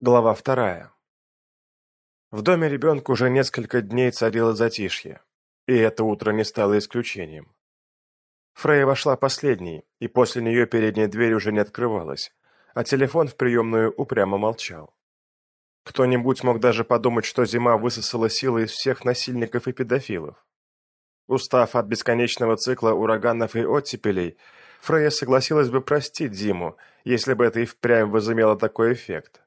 Глава вторая. В доме ребенка уже несколько дней царило затишье, и это утро не стало исключением. Фрейя вошла последней, и после нее передняя дверь уже не открывалась, а телефон в приемную упрямо молчал. Кто-нибудь мог даже подумать, что зима высосала силы из всех насильников и педофилов. Устав от бесконечного цикла ураганов и оттепелей, Фрейя согласилась бы простить зиму, если бы это и впрямь возымело такой эффект.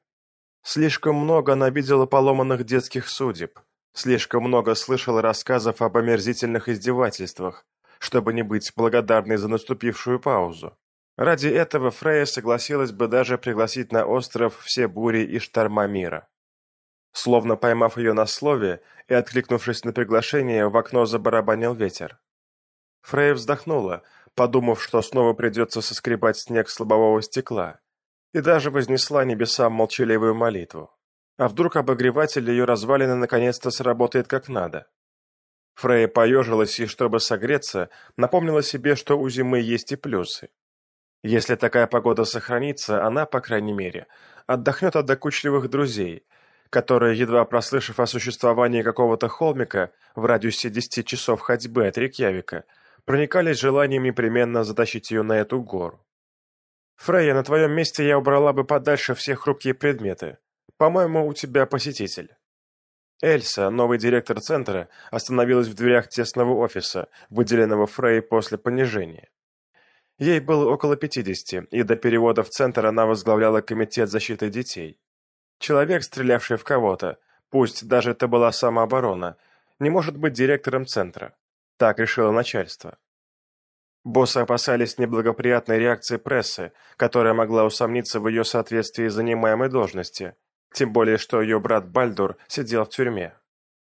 Слишком много она видела поломанных детских судеб, слишком много слышала рассказов об омерзительных издевательствах, чтобы не быть благодарной за наступившую паузу. Ради этого Фрея согласилась бы даже пригласить на остров все бури и шторма мира. Словно поймав ее на слове и откликнувшись на приглашение, в окно забарабанил ветер. Фрея вздохнула, подумав, что снова придется соскребать снег с лобового стекла, и даже вознесла небесам молчаливую молитву. А вдруг обогреватель ее развалины наконец-то сработает как надо? Фрея поежилась и, чтобы согреться, напомнила себе, что у зимы есть и плюсы. Если такая погода сохранится, она, по крайней мере, отдохнет от докучливых друзей, которые, едва прослышав о существовании какого-то холмика в радиусе 10 часов ходьбы от Рикьявика, проникались желанием непременно затащить ее на эту гору. «Фрейя, на твоем месте я убрала бы подальше все хрупкие предметы. По-моему, у тебя посетитель». Эльса, новый директор центра, остановилась в дверях тесного офиса, выделенного Фрей после понижения. Ей было около 50, и до перевода в центр она возглавляла комитет защиты детей. Человек, стрелявший в кого-то, пусть даже это была самооборона, не может быть директором центра. Так решило начальство. Боссы опасались неблагоприятной реакции прессы, которая могла усомниться в ее соответствии занимаемой должности, тем более что ее брат Бальдур сидел в тюрьме.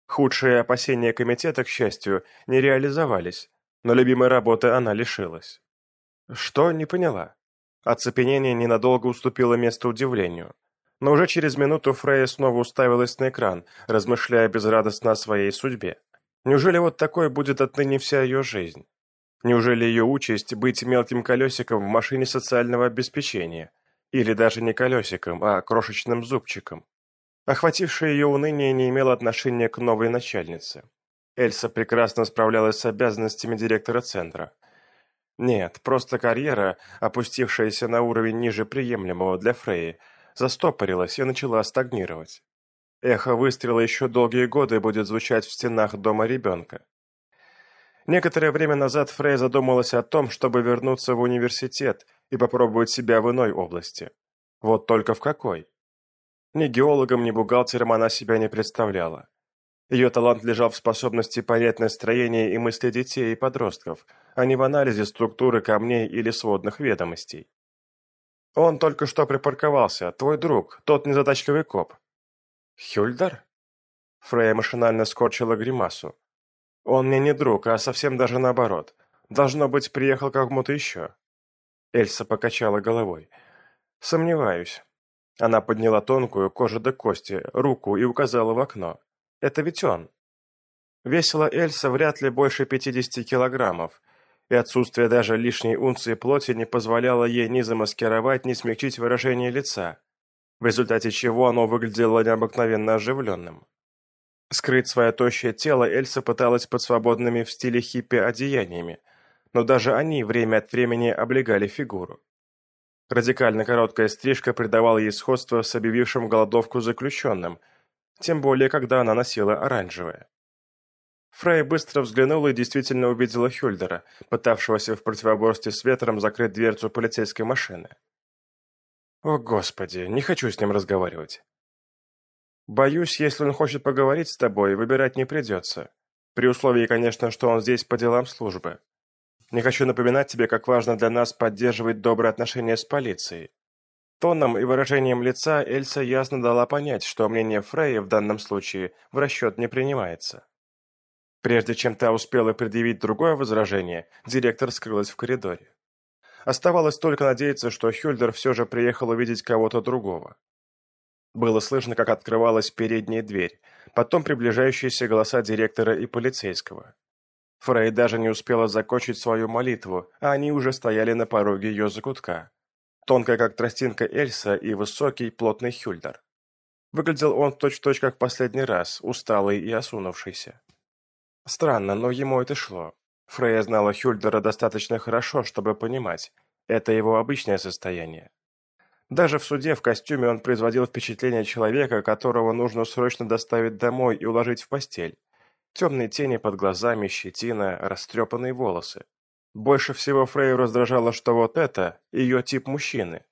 Худшие опасения комитета, к счастью, не реализовались, но любимой работы она лишилась. Что, не поняла. Оцепенение ненадолго уступило место удивлению. Но уже через минуту Фрейя снова уставилась на экран, размышляя безрадостно о своей судьбе. Неужели вот такой будет отныне вся ее жизнь? Неужели ее участь быть мелким колесиком в машине социального обеспечения? Или даже не колесиком, а крошечным зубчиком? Охватившее ее уныние не имело отношения к новой начальнице. Эльса прекрасно справлялась с обязанностями директора центра. Нет, просто карьера, опустившаяся на уровень ниже приемлемого для Фреи, застопорилась и начала стагнировать. Эхо выстрела еще долгие годы будет звучать в стенах дома ребенка. Некоторое время назад Фрей задумалась о том, чтобы вернуться в университет и попробовать себя в иной области. Вот только в какой? Ни геологом, ни бухгалтером она себя не представляла. Ее талант лежал в способности понять настроение и мысли детей и подростков, а не в анализе структуры камней или сводных ведомостей. Он только что припарковался, твой друг, тот незадачливый коп. Хюльдар? Фрея машинально скорчила гримасу. Он мне не друг, а совсем даже наоборот. Должно быть, приехал кому-то еще. Эльса покачала головой. Сомневаюсь. Она подняла тонкую, кожу до кости, руку и указала в окно. Это ведь он. Весила Эльса вряд ли больше 50 килограммов, и отсутствие даже лишней унции плоти не позволяло ей ни замаскировать, ни смягчить выражение лица, в результате чего оно выглядело необыкновенно оживленным. Скрыть свое тощее тело Эльса пыталась под свободными в стиле хиппи одеяниями, но даже они время от времени облегали фигуру. Радикально короткая стрижка придавала ей сходство с объявившим голодовку заключенным, тем более, когда она носила оранжевое. Фрей быстро взглянула и действительно увидела Хюльдера, пытавшегося в противоборстве с ветром закрыть дверцу полицейской машины. «О, Господи, не хочу с ним разговаривать. Боюсь, если он хочет поговорить с тобой, выбирать не придется. При условии, конечно, что он здесь по делам службы. Не хочу напоминать тебе, как важно для нас поддерживать добрые отношения с полицией. Тоном и выражением лица Эльса ясно дала понять, что мнение Фрея в данном случае в расчет не принимается. Прежде чем та успела предъявить другое возражение, директор скрылась в коридоре. Оставалось только надеяться, что Хюльдер все же приехал увидеть кого-то другого. Было слышно, как открывалась передняя дверь, потом приближающиеся голоса директора и полицейского. Фрей даже не успела закончить свою молитву, а они уже стояли на пороге ее закутка. Тонкая, как тростинка Эльса, и высокий, плотный Хюльдер. Выглядел он точь-в-точь как в последний раз, усталый и осунувшийся. Странно, но ему это шло. Фрейя знала Хюльдера достаточно хорошо, чтобы понимать, это его обычное состояние. Даже в суде в костюме он производил впечатление человека, которого нужно срочно доставить домой и уложить в постель. Темные тени под глазами, щетина, растрепанные волосы. Больше всего Фрейю раздражало, что вот это ее тип мужчины,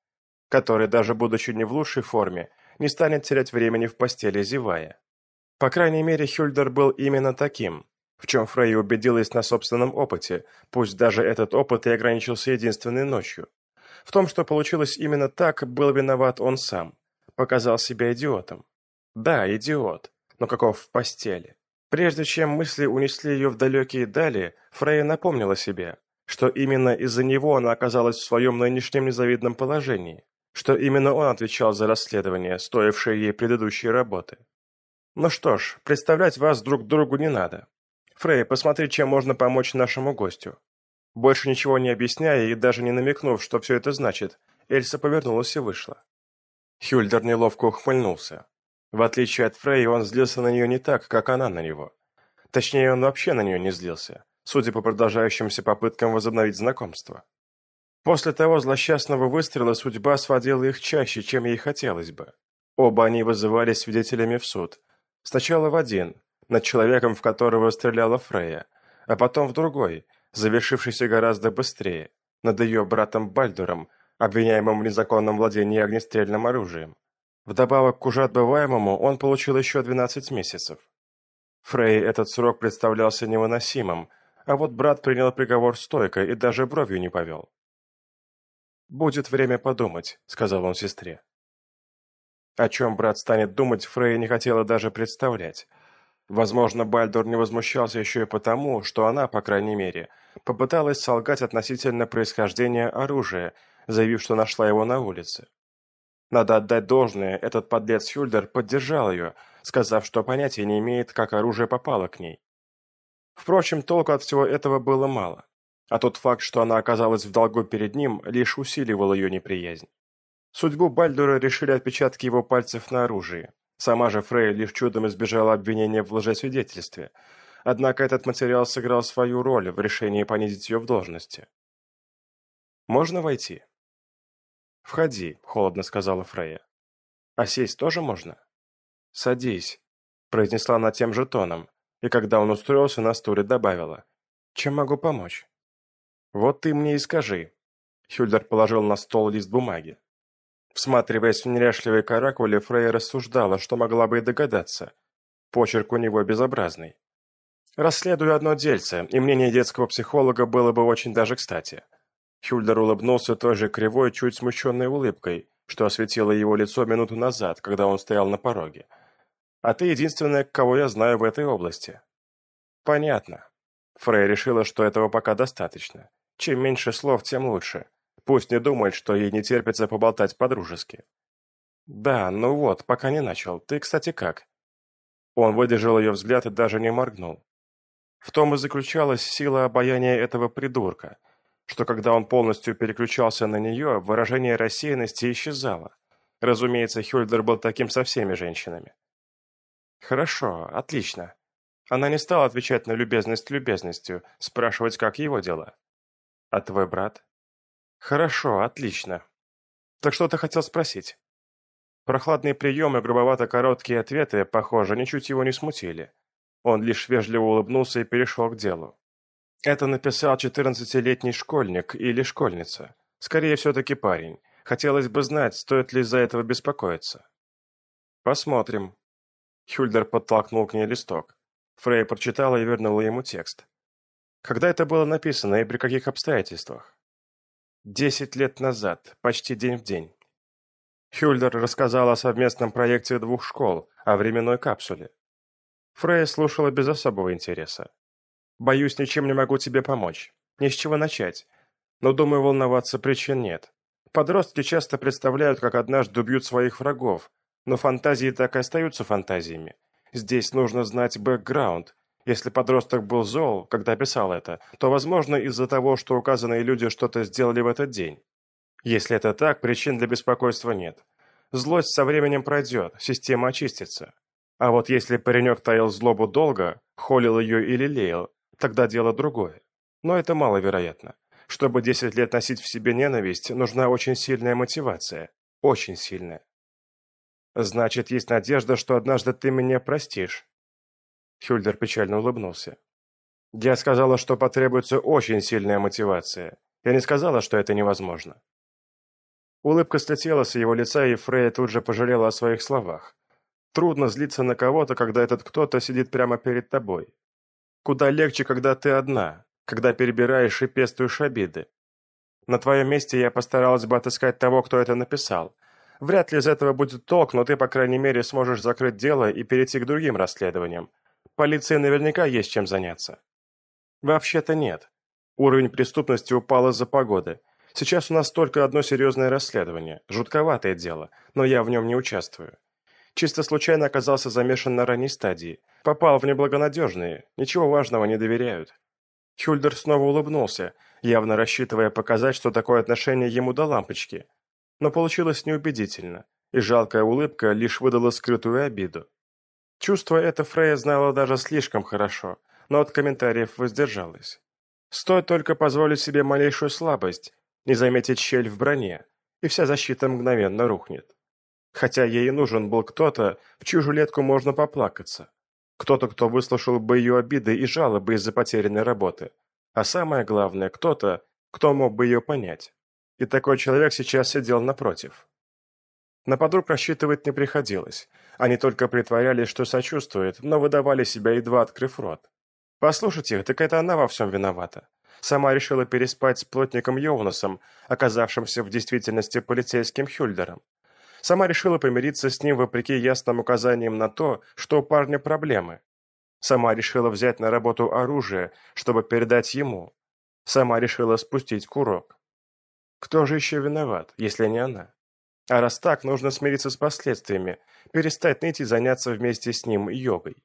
который, даже будучи не в лучшей форме, не станет терять времени в постели, зевая. По крайней мере, Хюльдер был именно таким, в чем Фрейя убедилась на собственном опыте, пусть даже этот опыт и ограничился единственной ночью. В том, что получилось именно так, был виноват он сам. Показал себя идиотом. Да, идиот, но каков в постели. Прежде чем мысли унесли ее в далекие дали, Фрейя напомнила себе, что именно из-за него она оказалась в своем нынешнем незавидном положении, что именно он отвечал за расследование, стоившее ей предыдущей работы. Ну что ж, представлять вас друг другу не надо. Фрей, посмотри, чем можно помочь нашему гостю. Больше ничего не объясняя и даже не намекнув, что все это значит, Эльса повернулась и вышла. Хюльдер неловко ухмыльнулся. В отличие от Фрей, он злился на нее не так, как она на него. Точнее, он вообще на нее не злился, судя по продолжающимся попыткам возобновить знакомство. После того злосчастного выстрела судьба сводила их чаще, чем ей хотелось бы. Оба они вызывались свидетелями в суд. Сначала в один, над человеком, в которого стреляла Фрея, а потом в другой, завершившийся гораздо быстрее, над ее братом Бальдуром, обвиняемым в незаконном владении огнестрельным оружием. Вдобавок к уже отбываемому он получил еще 12 месяцев. Фрей этот срок представлялся невыносимым, а вот брат принял приговор стойко и даже бровью не повел. «Будет время подумать», — сказал он сестре. О чем брат станет думать, Фрей не хотела даже представлять. Возможно, Бальдор не возмущался еще и потому, что она, по крайней мере, попыталась солгать относительно происхождения оружия, заявив, что нашла его на улице. Надо отдать должное, этот подлец Хюльдер поддержал ее, сказав, что понятия не имеет, как оружие попало к ней. Впрочем, толку от всего этого было мало, а тот факт, что она оказалась в долгу перед ним, лишь усиливал ее неприязнь. Судьбу Бальдура решили отпечатки его пальцев на оружии. Сама же Фрей лишь чудом избежала обвинения в лжесвидетельстве. Однако этот материал сыграл свою роль в решении понизить ее в должности. «Можно войти?» «Входи», — холодно сказала Фрея. «А сесть тоже можно?» «Садись», — произнесла она тем же тоном, и когда он устроился на стуле, добавила. «Чем могу помочь?» «Вот ты мне и скажи». Хюльдер положил на стол лист бумаги. Всматриваясь в неряшливые каракули, Фрейя рассуждала, что могла бы и догадаться. Почерк у него безобразный. Расследую одно дельце, и мнение детского психолога было бы очень даже кстати. Хюльдер улыбнулся той же кривой, чуть смущенной улыбкой, что осветило его лицо минуту назад, когда он стоял на пороге. «А ты единственная, кого я знаю в этой области». «Понятно». Фрей решила, что этого пока достаточно. Чем меньше слов, тем лучше. Пусть не думает, что ей не терпится поболтать по-дружески. «Да, ну вот, пока не начал. Ты, кстати, как?» Он выдержал ее взгляд и даже не моргнул. В том и заключалась сила обаяния этого придурка, что когда он полностью переключался на нее, выражение рассеянности исчезало. Разумеется, Хюльдер был таким со всеми женщинами. «Хорошо, отлично». Она не стала отвечать на любезность любезностью, спрашивать, как его дела. «А твой брат?» Хорошо, отлично. Так что ты хотел спросить? Прохладные приемы, грубовато-короткие ответы, похоже, ничуть его не смутили. Он лишь вежливо улыбнулся и перешел к делу. Это написал четырнадцатилетний школьник или школьница. Скорее, все-таки парень. Хотелось бы знать, стоит ли из-за этого беспокоиться. Посмотрим. Хюльдер подтолкнул к ней листок. Фрей прочитала и вернула ему текст. Когда это было написано и при каких обстоятельствах? Десять лет назад, почти день в день. Хюльдер рассказал о совместном проекте двух школ, о временной капсуле. Фрейя слушала без особого интереса. «Боюсь, ничем не могу тебе помочь. Ни с чего начать. Но, думаю, волноваться причин нет. Подростки часто представляют, как однажды убьют своих врагов, но фантазии так и остаются фантазиями. Здесь нужно знать бэкграунд, если подросток был зол, когда писал это, то, возможно, из-за того, что указанные люди что-то сделали в этот день. Если это так, причин для беспокойства нет. Злость со временем пройдет, система очистится. А вот если паренек таил злобу долго, холил ее или лелеял, тогда дело другое. Но это маловероятно. Чтобы 10 лет носить в себе ненависть, нужна очень сильная мотивация. Очень сильная. Значит, есть надежда, что однажды ты меня простишь. Хюльдер печально улыбнулся. Я сказала, что потребуется очень сильная мотивация. Я не сказала, что это невозможно. Улыбка слетела с его лица, и Фрея тут же пожалела о своих словах. Трудно злиться на кого-то, когда этот кто-то сидит прямо перед тобой. Куда легче, когда ты одна, когда перебираешь и пестуешь обиды. На твоем месте я постаралась бы отыскать того, кто это написал. Вряд ли из этого будет толк, но ты, по крайней мере, сможешь закрыть дело и перейти к другим расследованиям. Полиции наверняка есть чем заняться. Вообще-то нет. Уровень преступности упал из-за погоды. Сейчас у нас только одно серьезное расследование. Жутковатое дело, но я в нем не участвую. Чисто случайно оказался замешан на ранней стадии. Попал в неблагонадежные, ничего важного не доверяют. Хюльдер снова улыбнулся, явно рассчитывая показать, что такое отношение ему до лампочки. Но получилось неубедительно, и жалкая улыбка лишь выдала скрытую обиду. Чувство это Фрея знала даже слишком хорошо, но от комментариев воздержалась. Стоит только позволить себе малейшую слабость, не заметить щель в броне, и вся защита мгновенно рухнет хотя ей нужен был кто-то, в чью жилетку можно поплакаться. Кто-то, кто выслушал бы ее обиды и жалобы из-за потерянной работы. А самое главное, кто-то, кто мог бы ее понять. И такой человек сейчас сидел напротив. На подруг рассчитывать не приходилось. Они только притворялись, что сочувствуют, но выдавали себя, едва открыв рот. Послушайте, так это она во всем виновата. Сама решила переспать с плотником Йоунасом, оказавшимся в действительности полицейским Хюльдером. Сама решила помириться с ним вопреки ясным указаниям на то, что у парня проблемы. Сама решила взять на работу оружие, чтобы передать ему. Сама решила спустить курок. Кто же еще виноват, если не она? А раз так, нужно смириться с последствиями, перестать ныть и заняться вместе с ним йогой.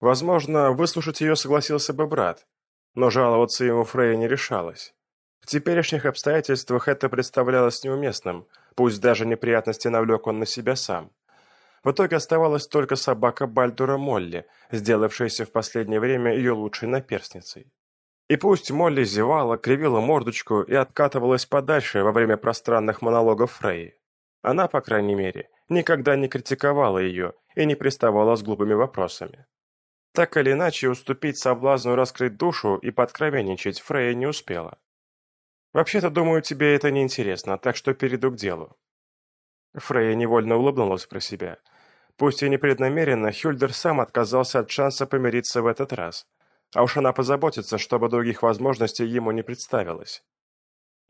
Возможно, выслушать ее согласился бы брат, но жаловаться ему Фрея не решалась. В теперешних обстоятельствах это представлялось неуместным, пусть даже неприятности навлек он на себя сам. В итоге оставалась только собака Бальдура Молли, сделавшаяся в последнее время ее лучшей наперстницей. И пусть Молли зевала, кривила мордочку и откатывалась подальше во время пространных монологов Фрей, она, по крайней мере, никогда не критиковала ее и не приставала с глупыми вопросами. Так или иначе, уступить соблазну раскрыть душу и подкровенничать Фрей не успела. Вообще-то, думаю, тебе это не интересно, так что перейду к делу. Фрейя невольно улыбнулась про себя. Пусть и непреднамеренно, Хюльдер сам отказался от шанса помириться в этот раз. А уж она позаботится, чтобы других возможностей ему не представилось.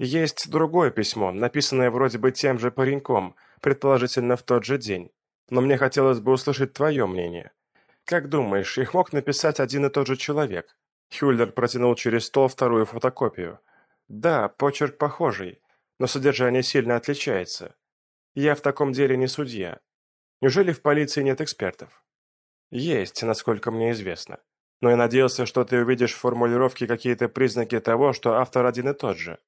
Есть другое письмо, написанное вроде бы тем же пареньком, предположительно в тот же день. Но мне хотелось бы услышать твое мнение. Как думаешь, их мог написать один и тот же человек? Хюльдер протянул через стол вторую фотокопию. Да, почерк похожий, но содержание сильно отличается. Я в таком деле не судья. Неужели в полиции нет экспертов? Есть, насколько мне известно. Но я надеялся, что ты увидишь в формулировке какие-то признаки того, что автор один и тот же.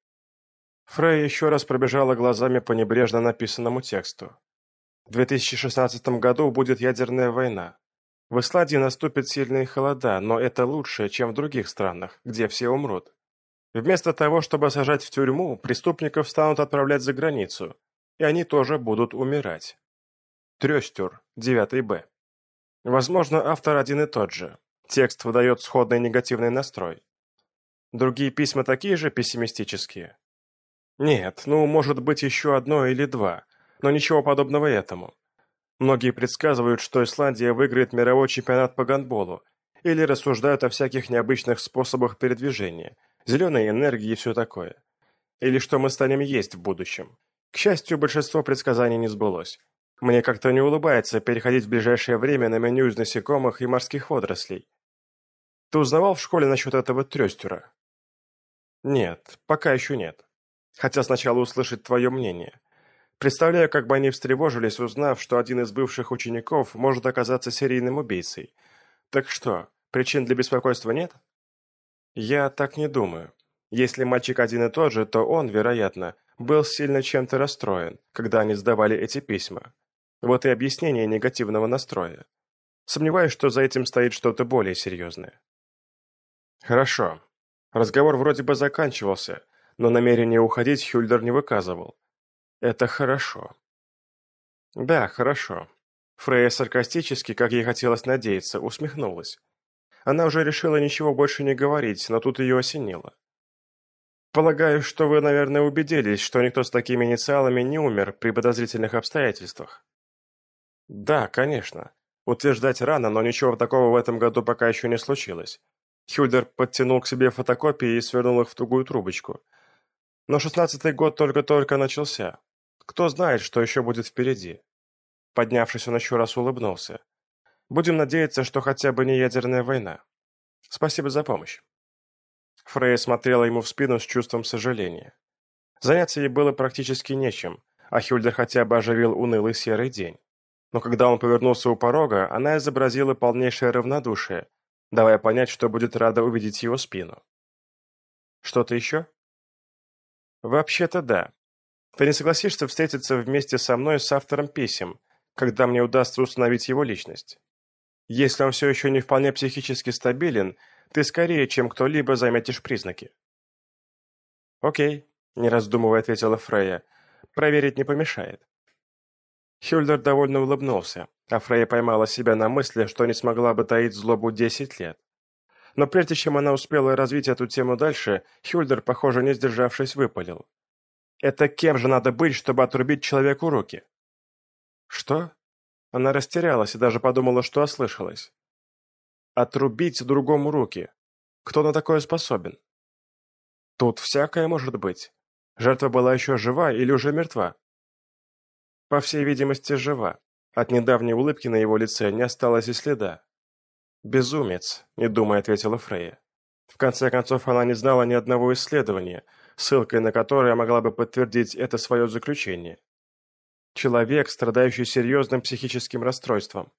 Фрей еще раз пробежала глазами по небрежно написанному тексту. В 2016 году будет ядерная война. В Исландии наступят сильные холода, но это лучше, чем в других странах, где все умрут. Вместо того, чтобы сажать в тюрьму, преступников станут отправлять за границу, и они тоже будут умирать. Трестер, 9 Б. Возможно, автор один и тот же. Текст выдает сходный негативный настрой. Другие письма такие же пессимистические? Нет, ну, может быть, еще одно или два, но ничего подобного этому. Многие предсказывают, что Исландия выиграет мировой чемпионат по гандболу, или рассуждают о всяких необычных способах передвижения – зеленой энергии и все такое. Или что мы станем есть в будущем. К счастью, большинство предсказаний не сбылось. Мне как-то не улыбается переходить в ближайшее время на меню из насекомых и морских водорослей. Ты узнавал в школе насчет этого трестера? Нет, пока еще нет. Хотя сначала услышать твое мнение. Представляю, как бы они встревожились, узнав, что один из бывших учеников может оказаться серийным убийцей. Так что, причин для беспокойства нет? Я так не думаю. Если мальчик один и тот же, то он, вероятно, был сильно чем-то расстроен, когда они сдавали эти письма. Вот и объяснение негативного настроя. Сомневаюсь, что за этим стоит что-то более серьезное. Хорошо. Разговор вроде бы заканчивался, но намерение уходить Хюльдер не выказывал. Это хорошо. Да, хорошо. Фрея саркастически, как ей хотелось надеяться, усмехнулась. Она уже решила ничего больше не говорить, но тут ее осенило. Полагаю, что вы, наверное, убедились, что никто с такими инициалами не умер при подозрительных обстоятельствах. Да, конечно. Утверждать рано, но ничего такого в этом году пока еще не случилось. Хюльдер подтянул к себе фотокопии и свернул их в тугую трубочку. Но шестнадцатый год только-только начался. Кто знает, что еще будет впереди. Поднявшись, он еще раз улыбнулся. Будем надеяться, что хотя бы не ядерная война. Спасибо за помощь. Фрейя смотрела ему в спину с чувством сожаления. Заняться ей было практически нечем, а Хюльдер хотя бы оживил унылый серый день. Но когда он повернулся у порога, она изобразила полнейшее равнодушие, давая понять, что будет рада увидеть его спину. «Что-то еще?» «Вообще-то да. Ты не согласишься встретиться вместе со мной с автором писем, когда мне удастся установить его личность. Если он все еще не вполне психически стабилен, ты скорее, чем кто-либо, заметишь признаки. «Окей», — не раздумывая ответила Фрея. «Проверить не помешает». Хюльдер довольно улыбнулся, а Фрея поймала себя на мысли, что не смогла бы таить злобу десять лет. Но прежде чем она успела развить эту тему дальше, Хюльдер, похоже, не сдержавшись, выпалил. «Это кем же надо быть, чтобы отрубить человеку руки?» «Что?» Она растерялась и даже подумала, что ослышалась. Отрубить другому руки. Кто на такое способен? Тут всякое может быть. Жертва была еще жива или уже мертва? По всей видимости, жива. От недавней улыбки на его лице не осталось и следа. «Безумец», — не думая, ответила Фрея. В конце концов, она не знала ни одного исследования, ссылкой на которое могла бы подтвердить это свое заключение. Человек, страдающий серьезным психическим расстройством.